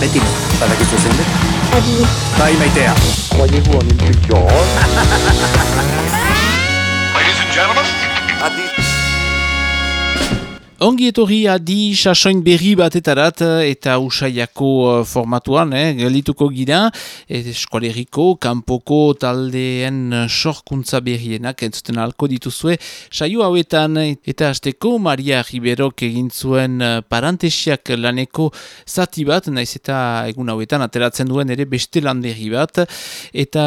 Beti. Badakizu zein dut? Adi. Bai maitea. Croyez-vous en une culture Ladies and gentlemen, Adi. Ongi etorri adi sasoin berri batetarat eta usaiako uh, formatuan, eh, gelituko gira, eskualeriko, kanpoko taldeen sorkuntza berrienak entzuten alko dituzue, saio hauetan eta azteko Maria Riberok egin zuen parantesiak laneko zati bat, naiz eta egun hauetan ateratzen duen ere beste lan bat, eta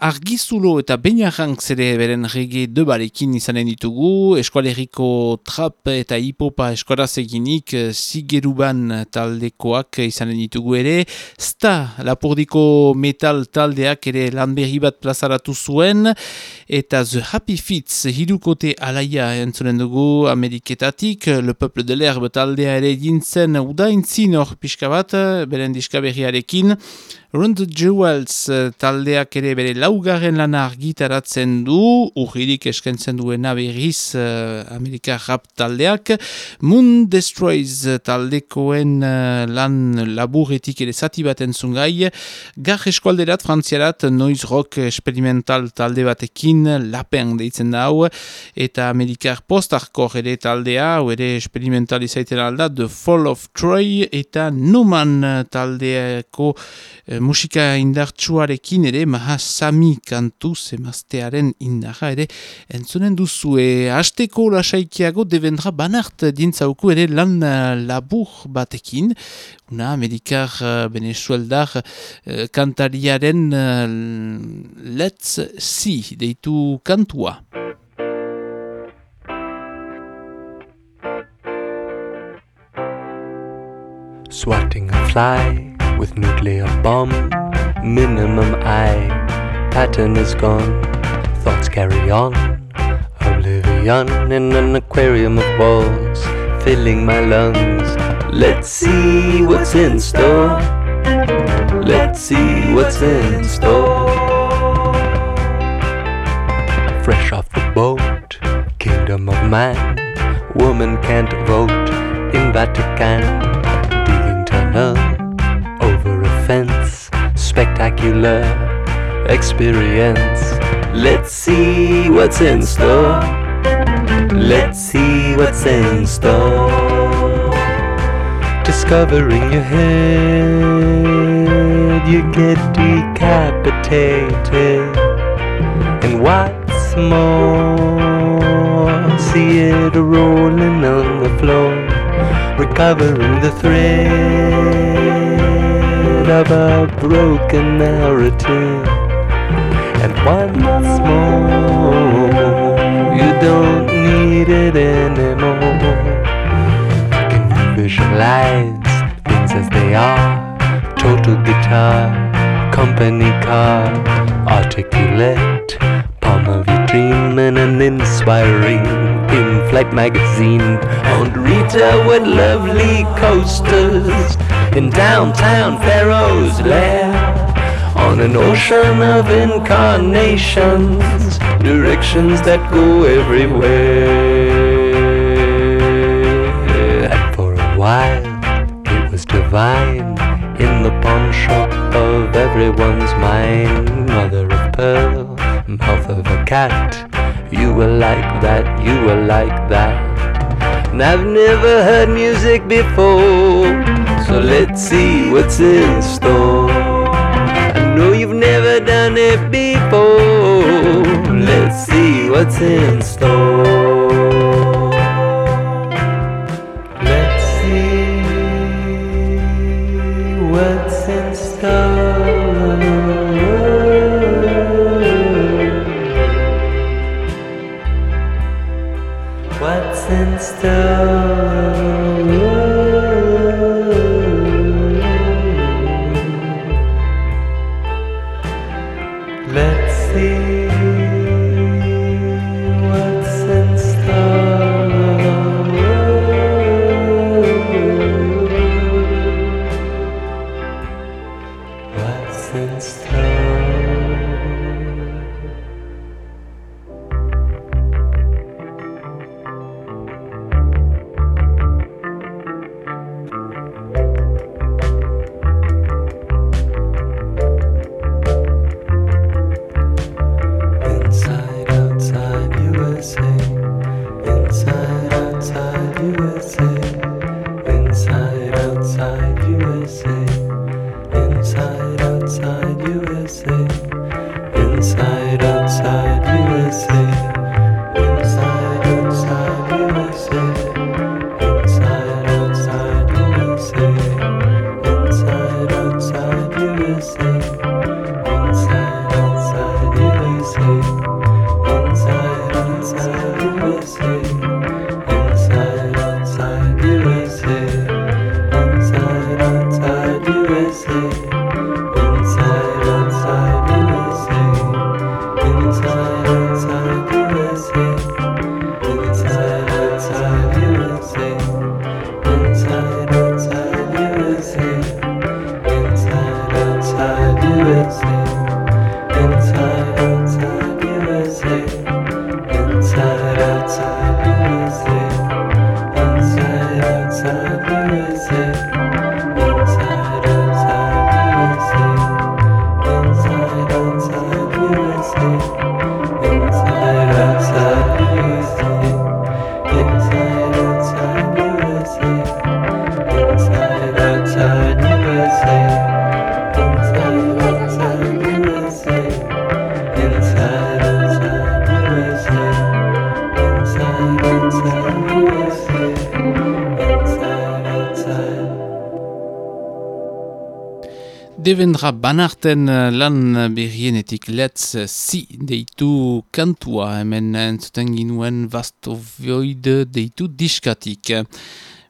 argizulo eta bainarrank zere beren rege debarekin izanen ditugu, eskualeriko trap eta hipop Europa eskoraz eginik zigeruban eh, taldekoak izanen ditugu ere. Sta lapurdiko metal taldeak ere lan berri bat plazaratu zuen. Eta The Happy Fits hirukote alaia entzunen dugu Ameriketatik. Le Peuple de l'Herbe taldea ere dintzen udaintzin hor pixka bat, beren diska berriarekin. Rund Jewels eh, taldeak ere bere laugarren lana argitaratzen du, urririk eskentzen duena berriz uh, Amerika rap taldeak. Moon Destroys taldekoen uh, lan laburretik ere zati bat entzungai. Gar eskualderat, frantziarat, noise rock experimental talde batekin, lapen deitzen da hau, eta Amerikar post-hardcore ere taldea, hau ere experimental izaiten alda, The Fall of Troy, eta Numan taldeako musika indartsuarekin ere mahasami kantu zemaztearen indarra ere entzunen duzue hasteko lasaikiago devendra banart dintzauku ere lan labur batekin una amerikar uh, benezueldar uh, kantariaren uh, let's see deitu kantua. Swatting a fly with nuclear bomb. Minimum I pattern is gone. Thoughts carry on. Oblivion in an aquarium of walls, filling my lungs. Let's see what's in store. Let's see what's in store. Fresh off the boat, kingdom of man. Woman can't vote in Vatican. Digging tunnel fence. Spectacular experience. Let's see what's in store. Let's see what's in store. Discovering your head, you get decapitated. And what's more, see it rolling on the floor, recovering the thread of a broken narrative. And once more, you don't need it anymore. Can you visualize things as they are? Total guitar, company car, articulate, palm of your dream, and an inspiring in-flight magazine. On Rita with lovely coasters in downtown Pharaoh's lair. On an ocean of incarnations, directions that go everywhere. And for a while, it was divine in the pawn shop of everyone's mind. Mother of pearl, mouth of a cat. You were like that, you were like that. And I've never heard music before, so let's see what's in store. I know you've never done it before. Let's see what's in store. Devendra banarten eh, lan berrienetik let's si deitu kantua hemen entzuten ginuen vastovioide deitu diskatik.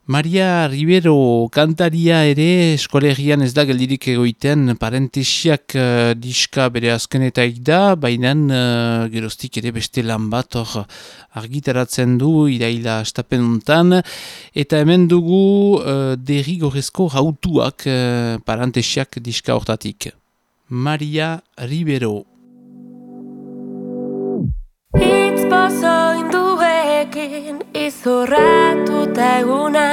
Maria Rivero kantaria ere eskolegian ez da geldirik egoiten. Parentesiak uh, diska bere azkenetaik da, baina uh, geroztik ere beste lan bat hor argitaratzen du iraila estapenuntan, eta hemen dugu uh, derrigorezko rautuak uh, parentesiak diska hortatik. Maria Rivero. Itz induekin izorratuta eguna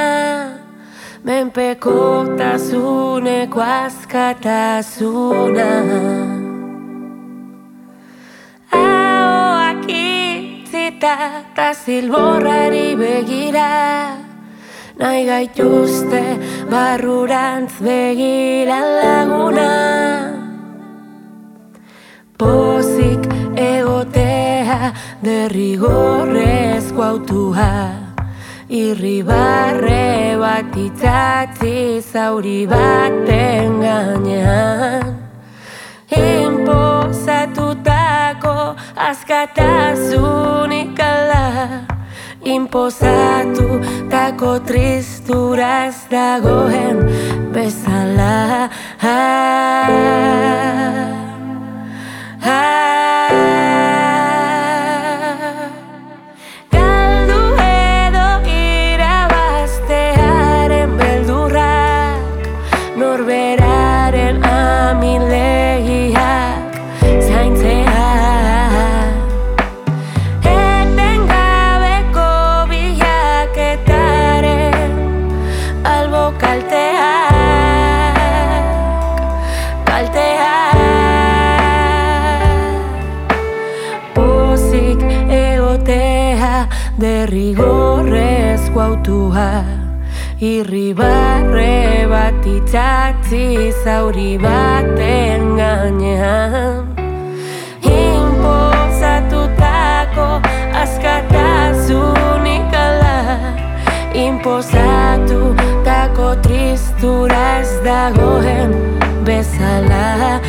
Menpeko tazuneko askatasuna Ahoak itzita ta zilborrari begira Nahi gaituzte barrurantz begira laguna. Pozik egotea derrigorrezko autua Irribarre bat itzatzi zauri baten gainean. Inpozatutako askatasunik ala. Inpozatutako tristuraz dagoen bezala. Ah. Galdu Irribarre bat itzatzi zauri baten gainean. Inpozatutako askatasunik ala. Inpozatutako tristura ez dagoen bezala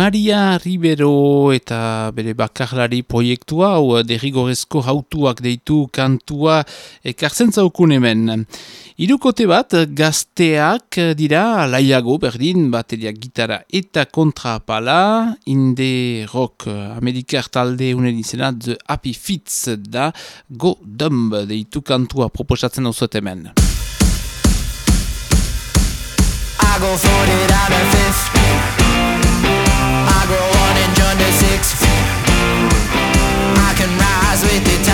Maria Ribero eta bere bakarlari proiektua hau eh, derrigorezko hautuak deitu kantua ekartzen zaukun hemen. Irukote bat gazteak dira laiago berdin bateria gitara eta kontrapala inde rock amerikar talde unen izena The Happy Fits da Go Dumb deitu kantua proposatzen auzot hemen. I go 40 out of 50 vete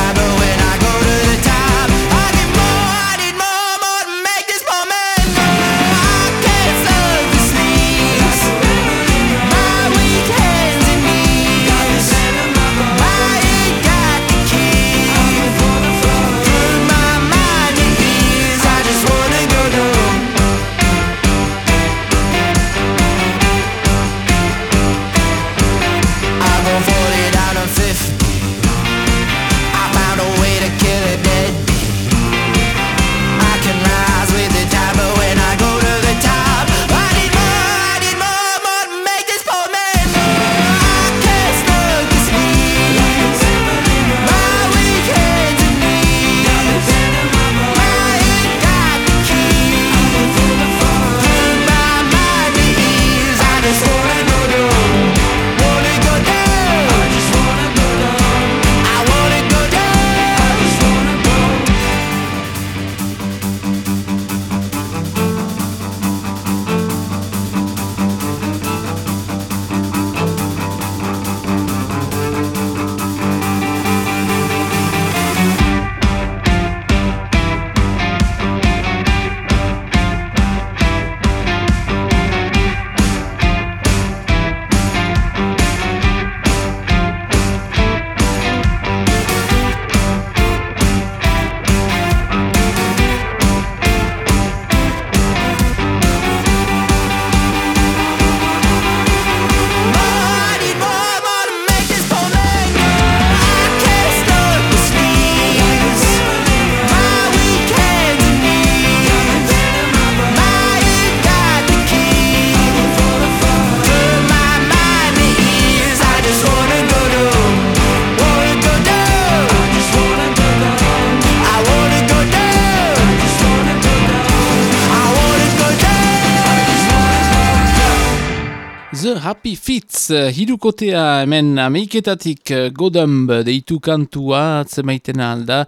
The Happy Fits, hirukotea hemen ameiketatik eh, godamb deitu kantua atzemaiten alda.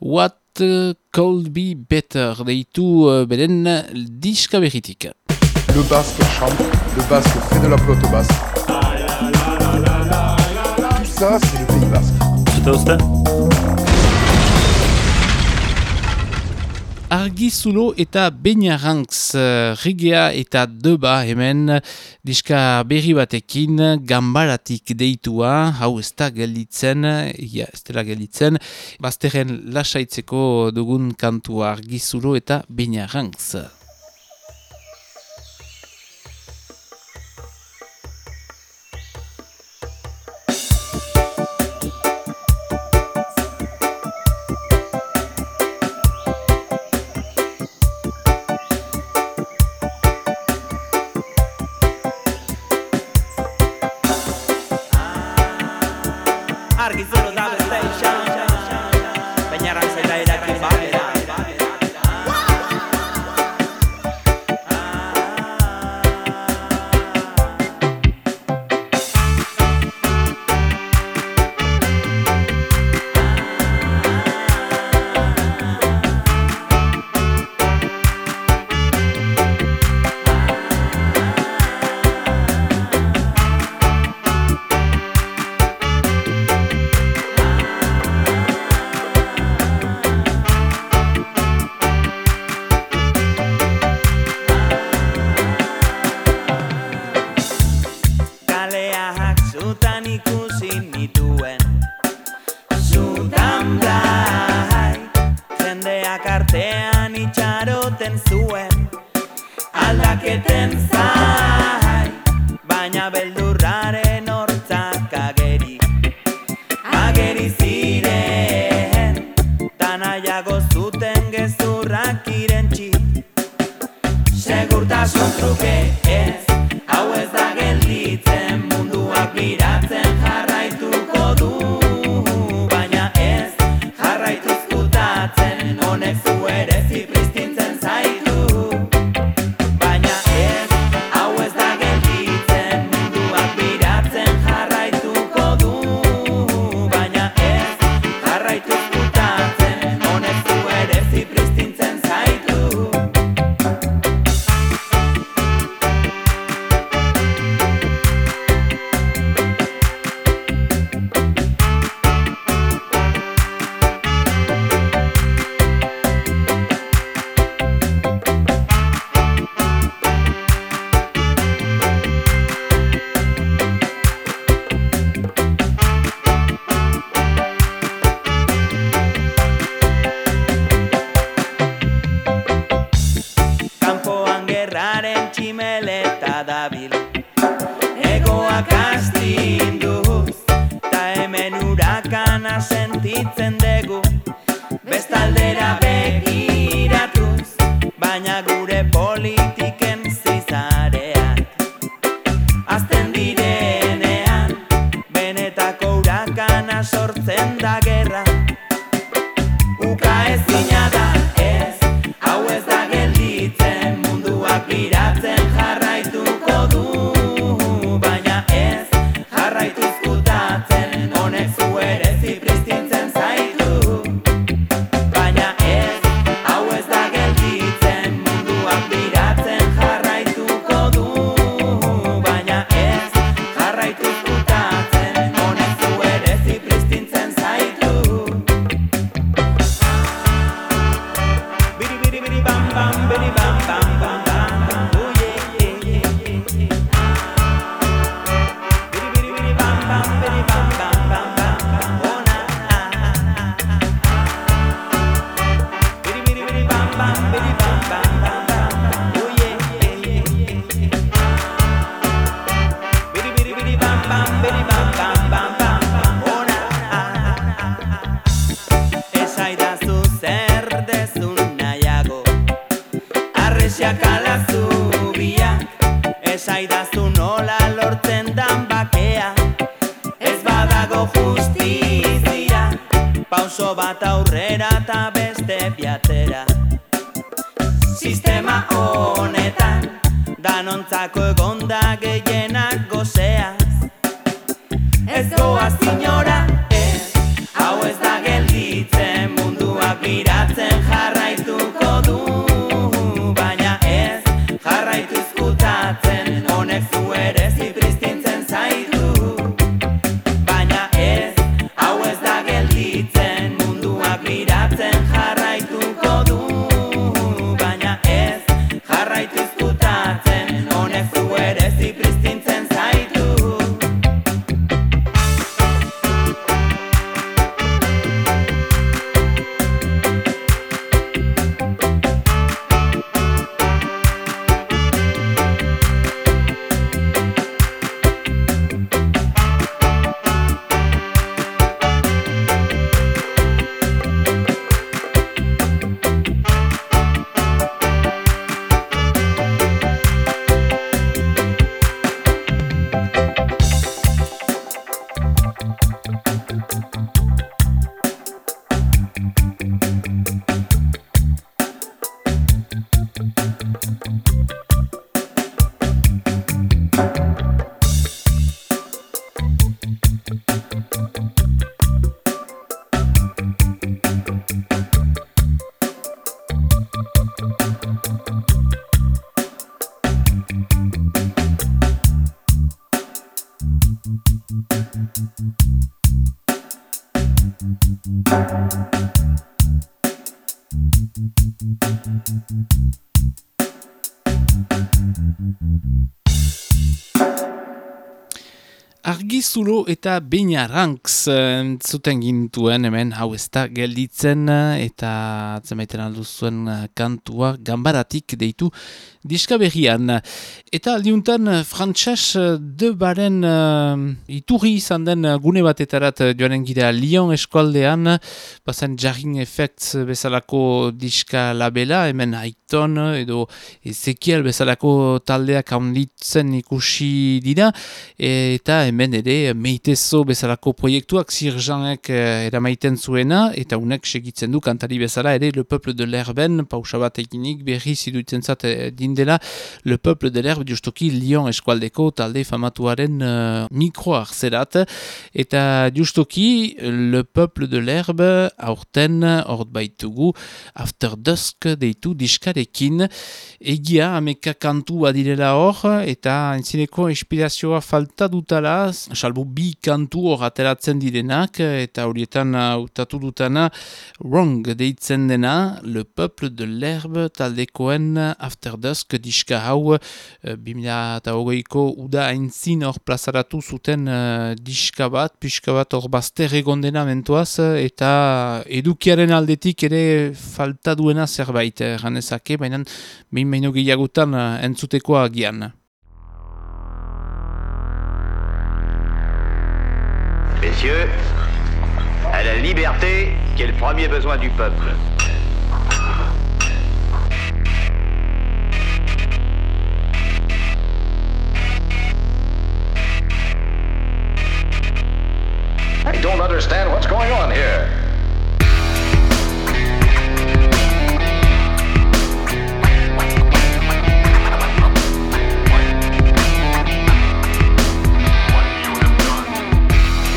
What eh, could be better deitu eh, beren diska berritik. Le basque chante, le basque fait de la pelote basque. Tout ça, c'est le pays basque. Je t'en Argizulo eta Beñarrantz eh, rigea eta deba hemen diska berri batekin gambaratik deitua, hau ez da gelditzen, ja, ez dela gelditzen, bazterren lasaitzeko dugun kantua Argizulo eta Beñarrantz. senda Argizulo eta Beinaranks eh, zuten gintuen hemen hau ez gelditzen eh, eta zemaiten aldu zuen eh, kantua gambaratik deitu diska berrian. Eta aldiuntan frantxas de baren uh, iturri izan den gune batetarat joanen gira Lyon eskualdean, bazen Jarring Effects bezalako diska labela, hemen Aiton edo Ezekiel bezalako taldeak handitzen ikusi dira, eta hemen ere meitezo bezalako proiektuak zirjanek eh, eramaiten zuena, eta unek segitzen du kantari bezala ere Le Peuple de l'Herben, pausa bat eginik berri ziduitzen zat eh, dindela Le Peuple de l'Herbe justoki Lyon eskualdeko talde famatuaren uh, mikro arzerat, eta justoki Le Peuple de l'Herbe aurten hort baitugu After Dusk deitu diskarekin, egia ameka kantu badirela hor, eta entzineko inspirazioa falta dutala, salbu bi kantu hor ateratzen direnak, eta horietan hautatu dutana Wrong deitzen dena, Le Peuple de l'Herbe taldekoen After Dusk diska hau, eh, 2008ko uda aintzin hor plazaratu zuten eh, diska bat, pixka bat hor bazter egondena mentuaz, eta edukiaren aldetik ere falta duena zerbait, eh, ganezake, baina behin baino gehiagutan eh, entzutekoa agian. Messieurs, à la liberté qui est le premier besoin du peuple. I don't understand what's going on here.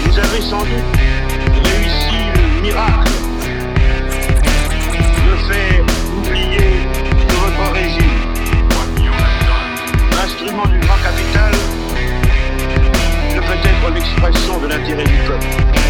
Vous avez sans doute réussi le miracle de faire oublier de votre régime l'instrument du grand capital l'expression de l'intérêt du peuple.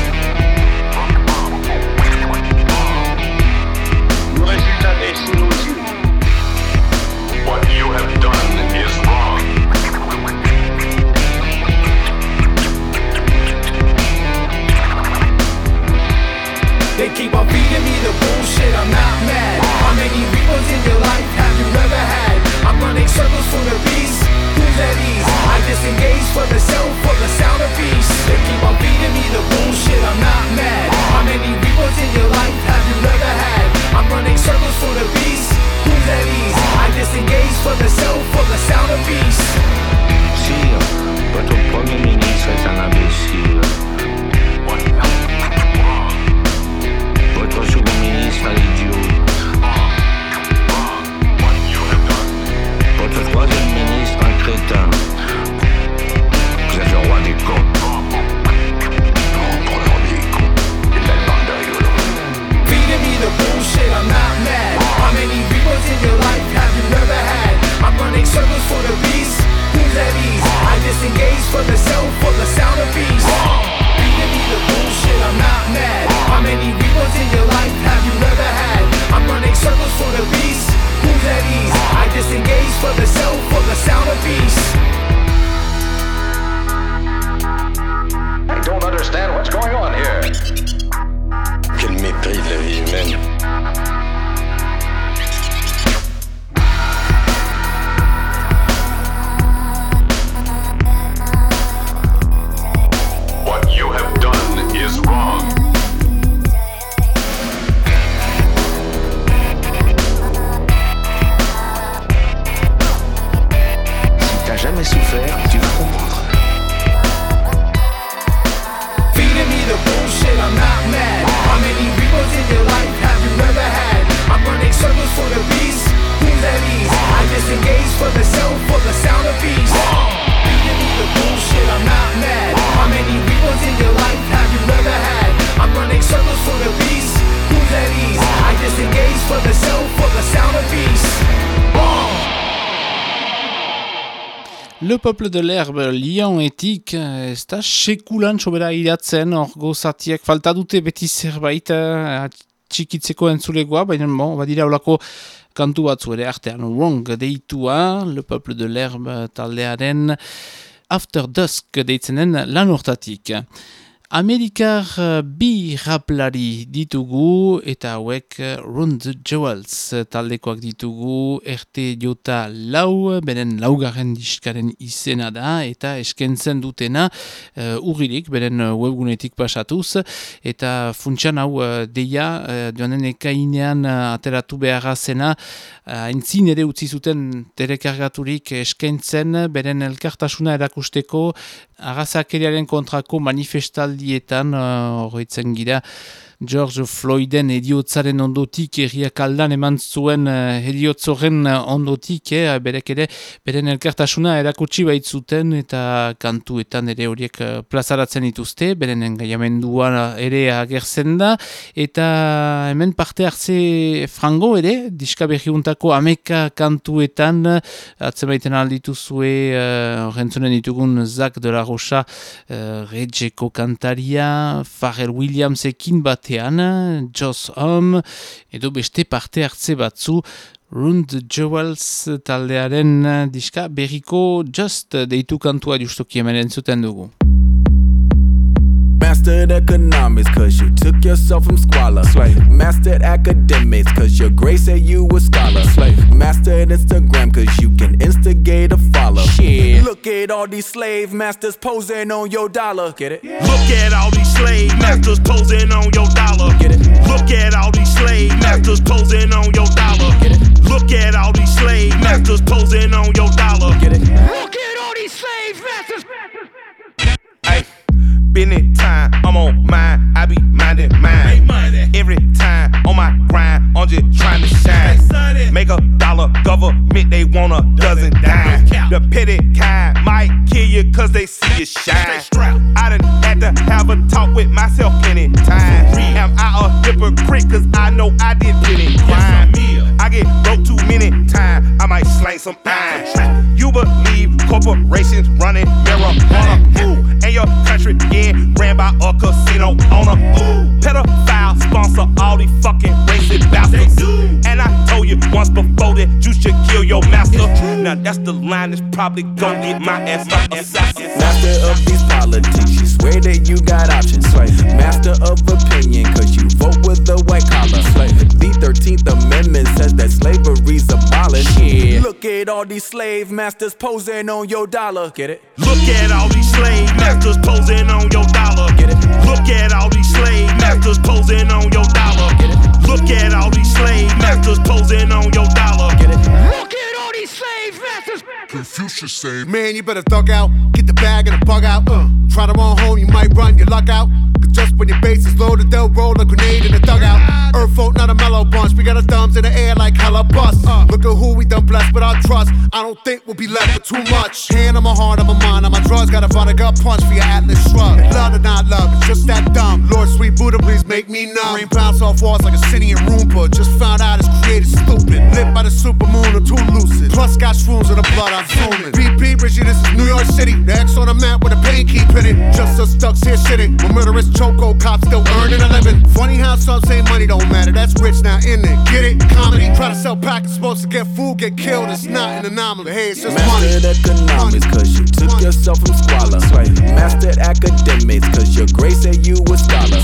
Jamais souffert, Le Peuple de l'Herbe Lionetik ez da sekulan sobera iratzen hor gozatiak falta dute beti zerbait eh, txikitzeko entzulegoa, baina bon, badira olako kantu batzu ere artean wrong deitua Le Peuple de l'Herbe taldearen After Dusk deitzenen lan hortatik. Amerikar eh, bi raplari ditugu eta hauek eh, Rund Jewels eh, taldekoak ditugu RT Jota lau, beren laugarren diskaren izena da eta eskentzen dutena uh, urririk, beren webgunetik pasatuz eta funtsan hau uh, deia uh, joanen ekainean uh, ateratu beharra zena uh, ere utzi zuten telekargaturik eskentzen beren elkartasuna erakusteko agazakeriaren kontrako manifestaldietan horretzen uh, gira George Floyden ediotzaren ondotik erriak aldan eman zuen uh, ediotzoren ondotik eh, berek ere beren elkartasuna erakutsi baitzuten eta kantuetan ere horiek uh, plazaratzen dituzte beren engaiamendua ere agertzen da. Eta hemen parte hartze frango ere diska berriuntako ameka kantuetan atzen baiten aldituzue horrentzunen uh, ditugun Zak de la Rocha uh, Regeko kantaria Pharrell Williamsekin batean Joss Hom edo beste parte hartze batzu Rund Jewels taldearen diska berriko Just deitu kantua justoki hemen entzuten dugu. Mastered economics cause you took yourself from squalor. Slave. Mastered academics cause your grade said you a scholar. Slave. Mastered Instagram cause you can instigate a follow. Shit. Look at all these slave masters posing on your dollar. Get it? Look at all these slave masters posing on your dollar. Get it? Look at all these slave masters posing on your dollar. Get it? Look at all these slave masters posing on your dollar. Get it? Look at it time, I'm on mine, I be minding mine. Every time on my grind, I'm just trying to shine. Make a dollar, government, they want a dozen dime. The petty kind might kill you cause they see you shine. I done had to have a talk with myself plenty times. Am I a hypocrite cause I know I did plenty crime. I get broke too many times, I might slang some iron. You believe corporations running marijuana, ooh, and your country getting ran by a casino owner, ooh. Pedophile sponsor all these fucking racist bastards. And I told you once before that you should kill your master. Now that's the line that's probably gonna get my ass assassin. Master of these politics, you swear that you got options. Right? Master of opinion, cause you vote with the white collar. The 13th Amendment says that slavery's abolished. Yeah. Look at all these slave masters posing on your dollar. Get it? Look at all these slave masters posing on your dollar. Look at all these slave masters posing on your dollar. Look at all these slave Say, Man, you better thug out. Get the bag and the bug out. Uh, try to run home, you might run your luck out. Cause just when your base is loaded, they'll roll a grenade in the dugout. Earth folk, not a mellow bunch. We got our thumbs in the air like hella bust. Uh, look at who we done blessed with our trust. I don't think we'll be left with too much. Hand on my heart, on my mind, on my drugs. Got a vodka punch for your Atlas shrug. Love or not love, it's just that dumb. Lord, sweet Buddha, please make me numb. Rain bounce off walls like a Sinian Roomba. Just found out it's created stupid. Lit by the super moon or too lucid. Plus got shrooms in the blood, I'm zooming. Repeat, Richie, this is New York City. The X on the map with a pain keep in it. Just us ducks here shitting. When murderous choco cops still earning a living. Funny how some say money don't matter. That's rich now, in it? Get it? Comedy. Try to sell packets, supposed to get food, get killed. It's not an anomaly. Hey, it's just money. Mastered economics cause you took yourself from squalor. Mastered academics cause your grade said you a scholar.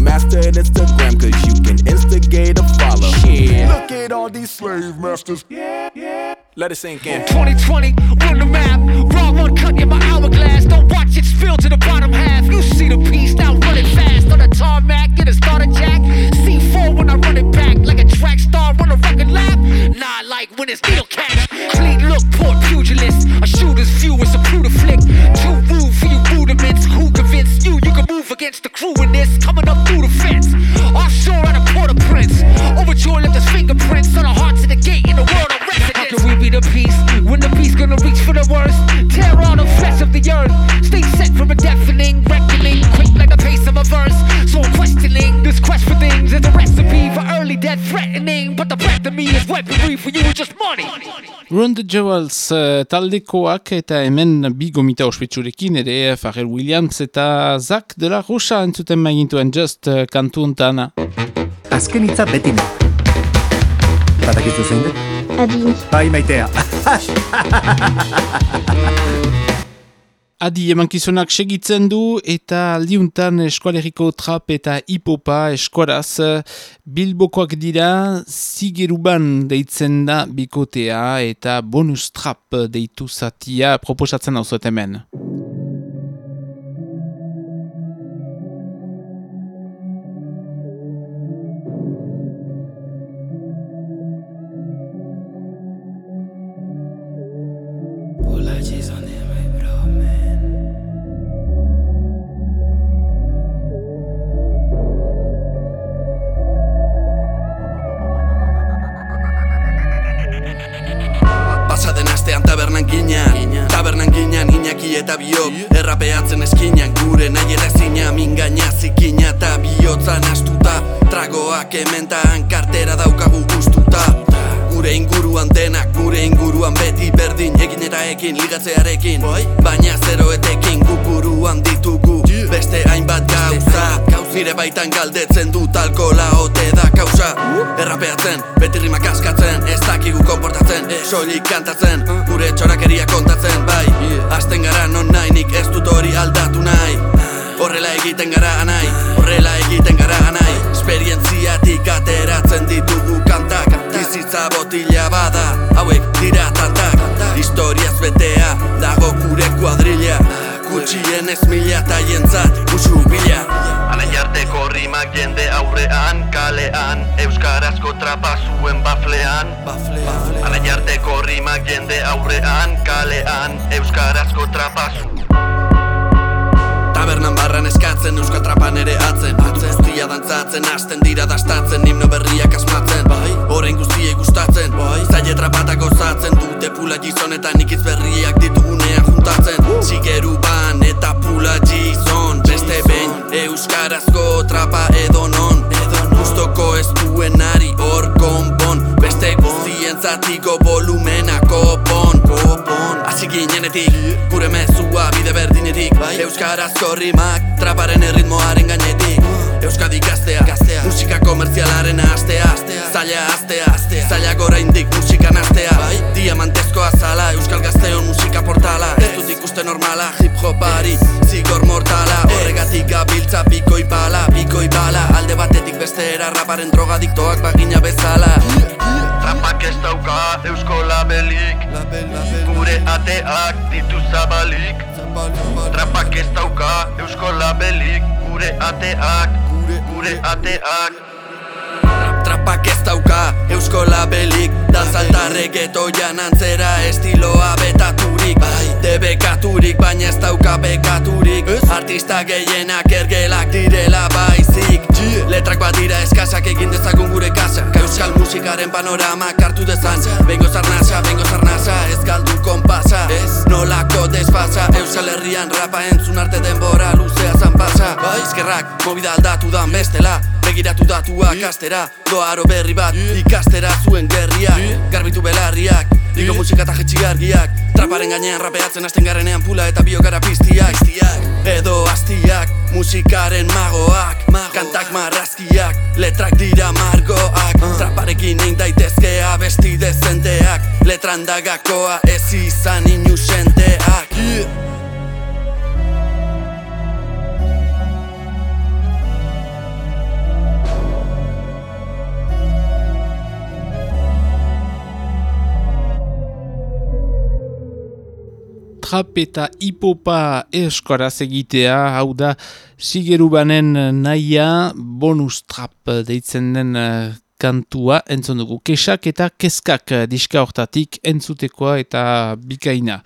Mastered Instagram cause you can instigate a follow. Look at all these slave masters. Let it sink in. 2020 on the map. Raw one cut in my hourglass. Don't watch it spill to the bottom half. You see the piece, now running fast. On the tarmac, get a starter jack. C4 when I run it back. Like a track star on a record lap. Nah, like when it's deal cash. Clean look, poor pugilist. A shooter's view is a brutal flick. Too rude for your rudiments. Who convinced you you can move against the crew in this? Coming up through the fence. Offshore on a quarter prince. Overture left his fingerprints on the hearts of the gate in the world of residence. How can we be the peace when the beast gonna reach for the worst? Tear all the flesh of the earth. Stay set for a deafening reckoning quick the pace of. So I'm questioning this quest for things is a recipe for early death threatening. But the breath of me is weaponry for you, it's just money. Run the Jewels uh, taldekoak eta hemen bi gomita ospetsurekin ere Pharrell Williams eta Zak de la Rocha entzuten maigintuen just uh, kantu untana. Azken hitza beti ne. Badakizu zein den? Adi. Bai maitea. Adi emankizunak segitzen du eta aldiuntan eskualeriko trap eta hipopa eskuaraz bilbokoak dira zigeruban deitzen da bikotea eta bonus trap deitu zatia proposatzen hau hemen. Baflean. Anai arteko rimak jende aurrean, kalean Euskarazko trapa zuen Tabernan barran eskatzen, euskal trapan ere atzen. Atzen, guztia dantzatzen, hasten dira dastatzen Himno berriak asmatzen, bai, orain guztiei gustatzen. Bai, zaile trapatak gozatzen, dute pula gizonetan Ikiz berriak ditugunean juntatzen. Zigeru ban eta pula gizon. Beste behin, euskarazko trapa edo non Gustoko ez duenari hor konpon Beste guztien zatiko volumena kopon Hasi ginenetik, gure mezua bide berdinetik. Euskarazko rimak, traparen erritmoaren gainetik. Euskadi gaztea, musika komertzialaren astea Zaila astea, zaila gora indik musikan astea. Diamantezko azala, euskal gazteon musika portala. Ez dut ikuste normala, hip hopari, zigor mortala. Horregatik gabiltza bikoi bala, bikoi bala. Alde batetik bestera raparen drogadiktoak bagina bezala Trapak ez dauka eusko labelik. Gure ateak ditu zabalik. Trapak ez dauka eusko labelik. Gure ateak, gure ateak Trapak ez dauka. Eusko labelik Dantzalta reggaetoian antzera estiloa betaturik. Bai, Debekaturik baina ez dauka bekaturik. Artista gehienak ergelak direla baizik. Letrak bat dira eskasak egin dezagun gure kasa. Euskal musikaren panorama kartu dezan. Bengo zarnasa, bengo zarnasa, ez galdu konpasa. Ez? Nolako desfasa Euskal Herrian rapa entzun arte denbora luzea zan pasa Ezkerrak, movida aldatu dan bestela. Begiratu datuak astera Doaro berri bat ikastera zuen gerriak. Garbitu belarriak Liko musika eta jetxi argiak. Traparen gainean rapeatzen hasten garenean pula eta biokara piztiak. Edo astiak, musikaren magoak. Kantak marrazkiak, letrak dira margoak. Traparekin egin daitezke abesti dezenteak. Letran dagakoa ez izan inusenteak trap eta hipopa eskoraz egitea, hau da Sigerubanen naia bonus trap deitzen den eh, kantua entzun dugu. Kesak eta keskak diska hortatik entzutekoa eta bikaina.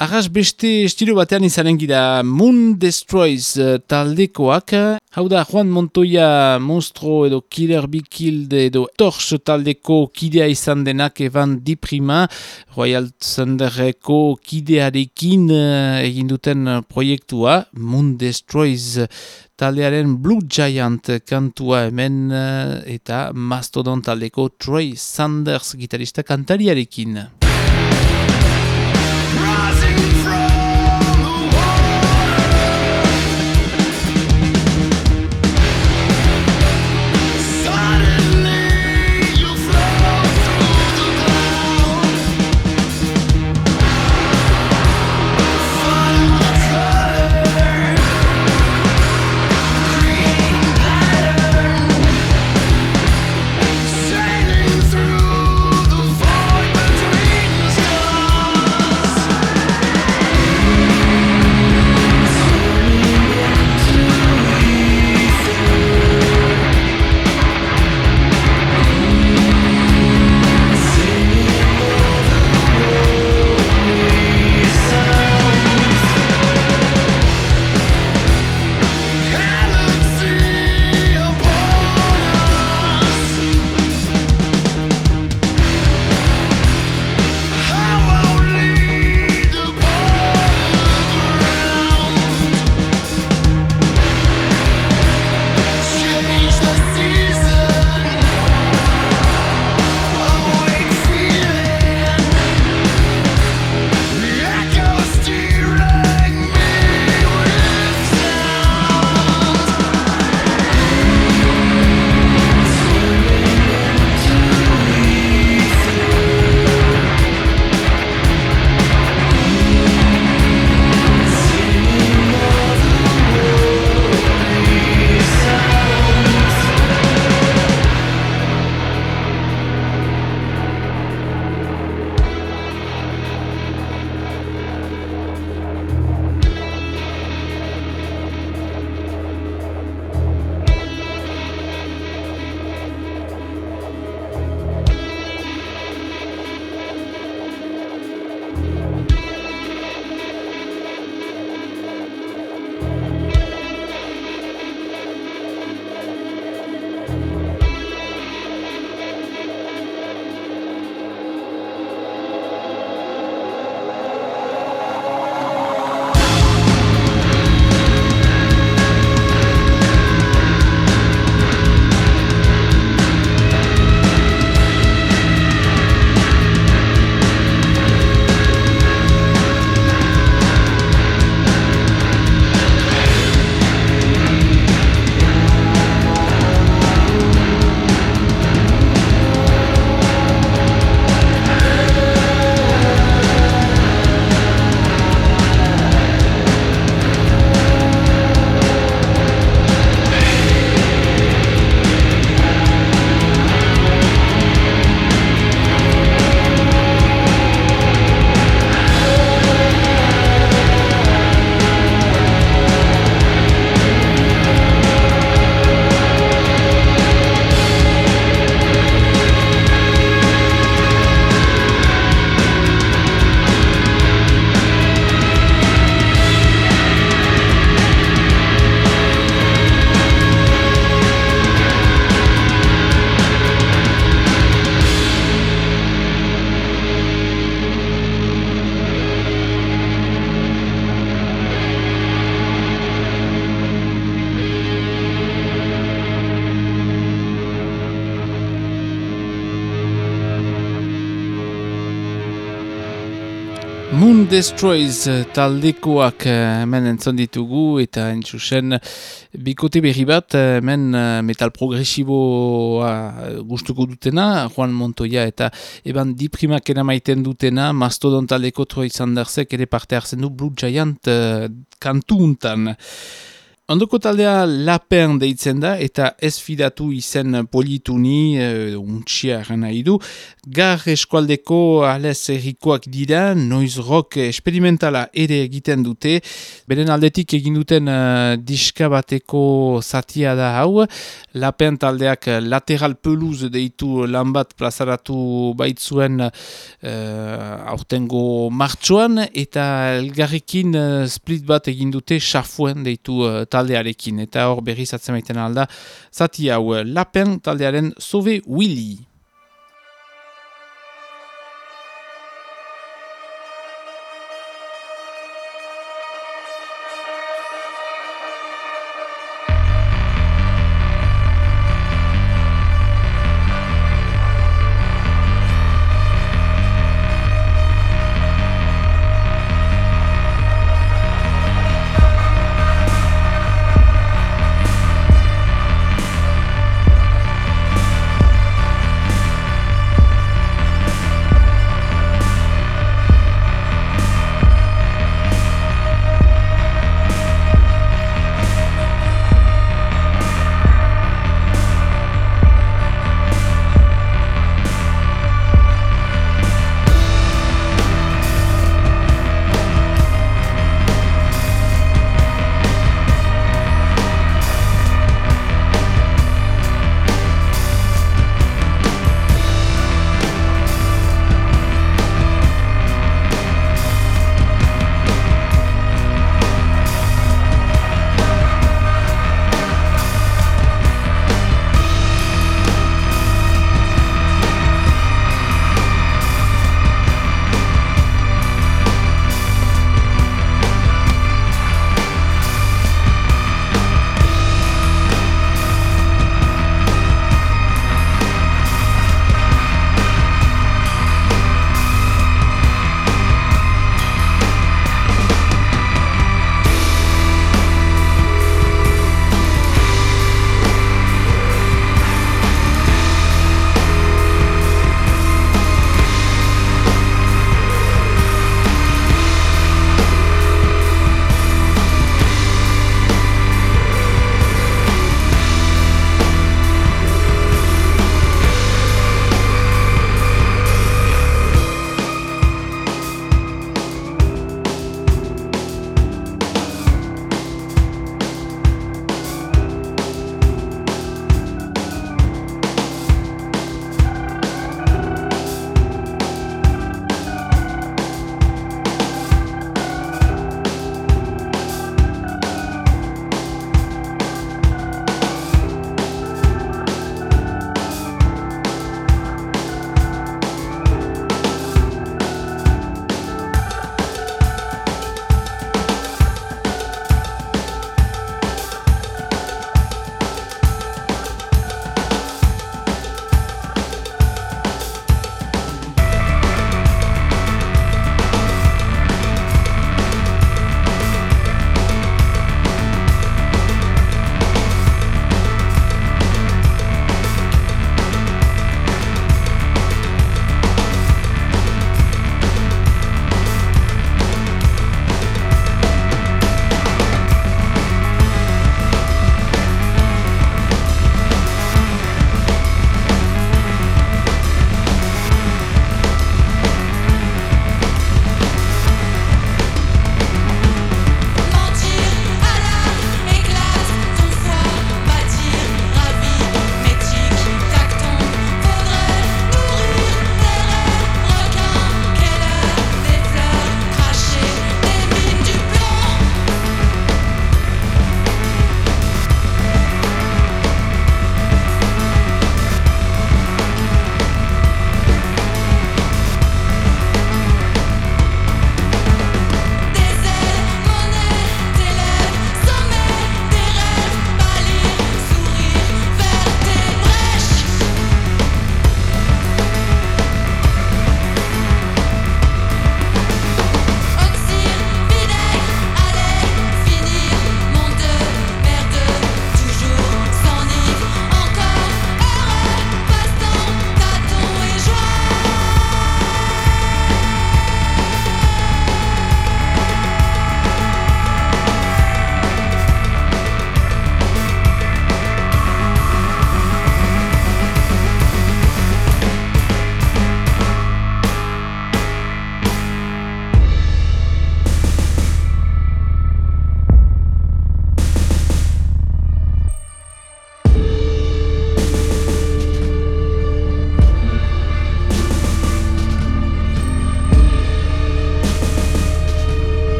Arras beste estilo batean izanen gira Moon Destroys uh, taldekoak. Hau da, Juan Montoya monstro edo Killer Be Killed edo Torch taldeko kidea izan denak evan diprima. Royal Thunderreko kidearekin uh, egin duten proiektua Moon Destroys taldearen Blue Giant kantua hemen uh, eta Mastodon taldeko Troy Sanders gitarista kantariarekin. Destroys eh, taldekoak eh, hemen entzon ditugu eta entzusen bikote berri bat eh, hemen metal progresiboa gustuko dutena, Juan Montoya eta eban diprimak maiten dutena, Mastodon taldeko Troy Sandersek ere parte hartzen du Blue Giant uh, kantu untan. Ondoko taldea Lapen deitzen da eta ez fidatu izen polituni, uh, untxia nahi du. Gar eskualdeko alez errikoak dira, noiz rock experimentala ere egiten dute. Beren aldetik egin duten uh, diska bateko zatia da hau. Lapen taldeak lateral peluz deitu lan bat plazaratu baitzuen uh, aurtengo martxoan eta elgarrikin uh, split bat egin dute xafuen deitu uh, taldearekin eta hor berriz atzemaiten alda zati hau lapen taldearen Sove Willy.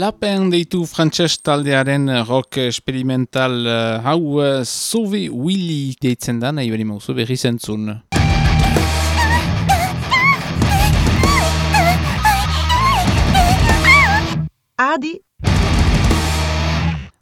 Lapen deitu frantses taldearen rock experimental hau uh, Sove Willy deitzen da, nahi beri mauzu berri zentzun. Adi.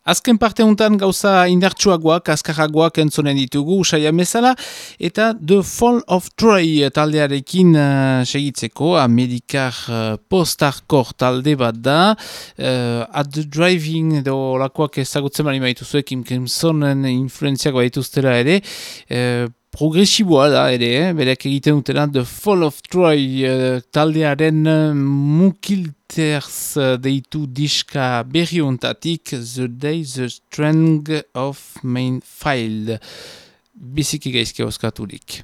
Azken parte honetan gauza indartsuagoak, azkarragoak entzonen ditugu, usaia mesala, eta The Fall of Troy taldearekin uh, segitzeko, amerikar uh, post-hardcore talde bat da, uh, At the Driving edo lakoak ezagutzen bali maituzuek, Kim Crimsonen influenziak baituztera ere, uh, progresiboa da ere, eh? bereak egiten dutela The Fall of Troy uh, taldearen uh, mukilters uh, deitu diska berri ontatik The Day the Strength of Main File biziki gaizke oskaturik.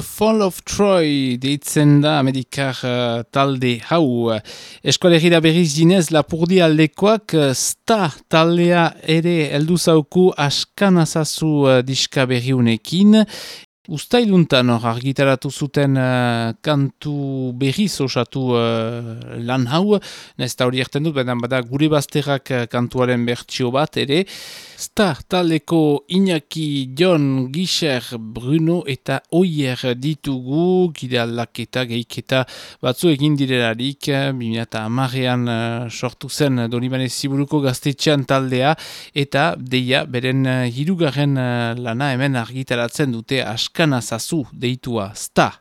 The Fall of Troy deitzen da Amerikar uh, talde hau. Eskolegira berriz dinez Lapurdi aldekoak uh, sta taldea ere heldu zauku askanazazu uh, diska berriunekin. Uztailuntan hor argitaratu zuten uh, kantu berriz osatu uh, lan hau, nesta hori erten dut, beden bada gure bazterrak uh, kantuaren bertsio bat ere. Sta taleko Iñaki, John, Gisher, Bruno eta Oier ditugu, gide aldaketa, geiketa batzu egin direlarik, 2008an uh, sortu zen Donibane Ziburuko gaztetxean taldea, eta deia beren hirugarren lana hemen argitaratzen dute askana zazu deitua Sta.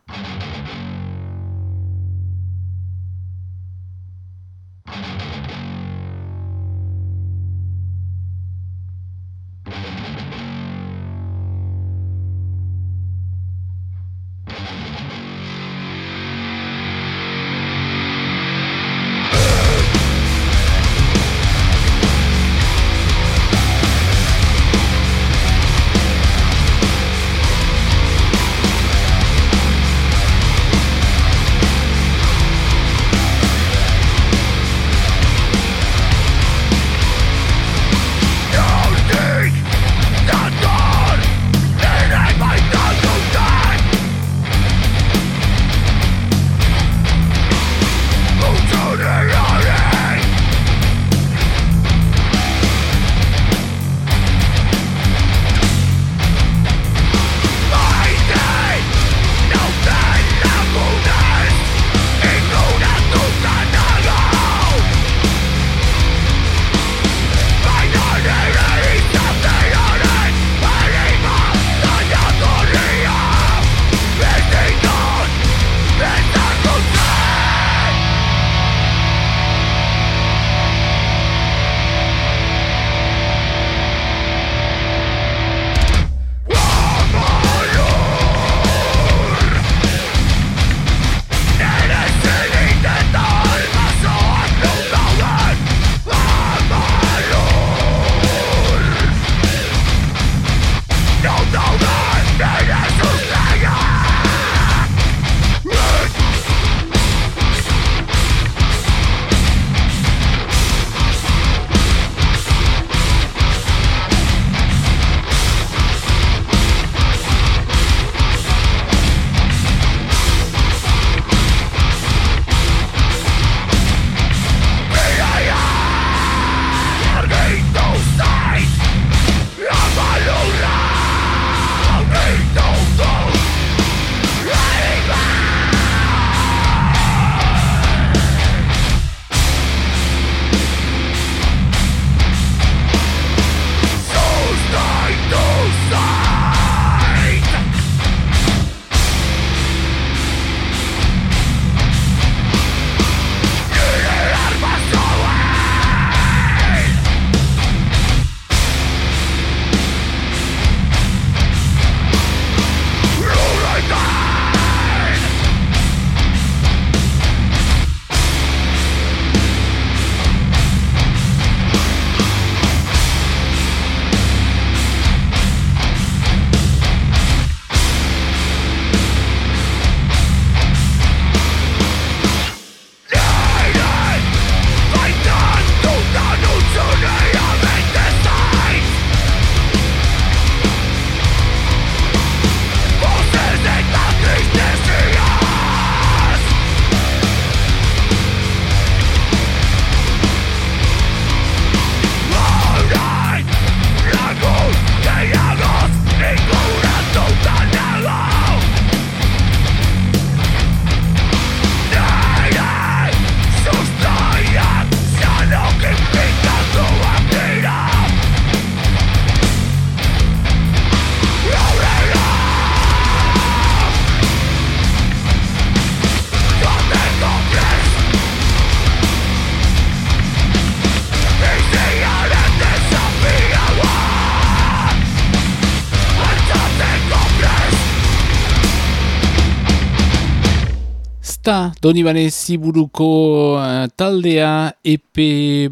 Eta Doni Bane Ziburuko uh, taldea EP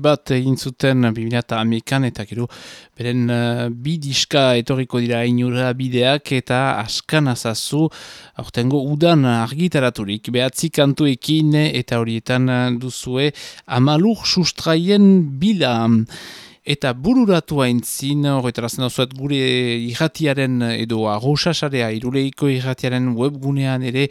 bat egin zuten 2008an eta gero beren uh, bidiska etorriko dira inura bideak eta askan azazu aurtengo udan argitaraturik. Behatzi kantuekin eta horietan duzue amalur sustraien bila eta bururatu haintzin, horretarazten dauzuet gure irratiaren edo arrosasarea iruleiko irratiaren webgunean ere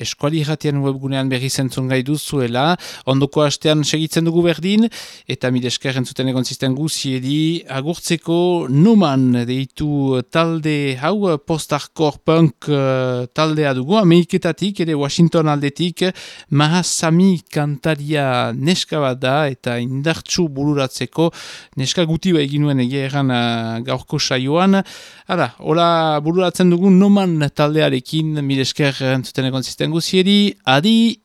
eskuali irratiaren webgunean berri zentzun gai duzuela, ondoko hastean segitzen dugu berdin, eta mire esker entzuten egon zisten guziedi, agurtzeko numan deitu talde hau post-hardcore punk uh, taldea dugu, Ameriketatik ere Washington aldetik, Mahasami kantaria neska da eta indartsu bururatzeko neska neska guti ba egin nuen egia egan uh, gaurko saioan. Hala, hola bururatzen dugun noman taldearekin, mire esker entzuten egon zisten guzieri, Adi.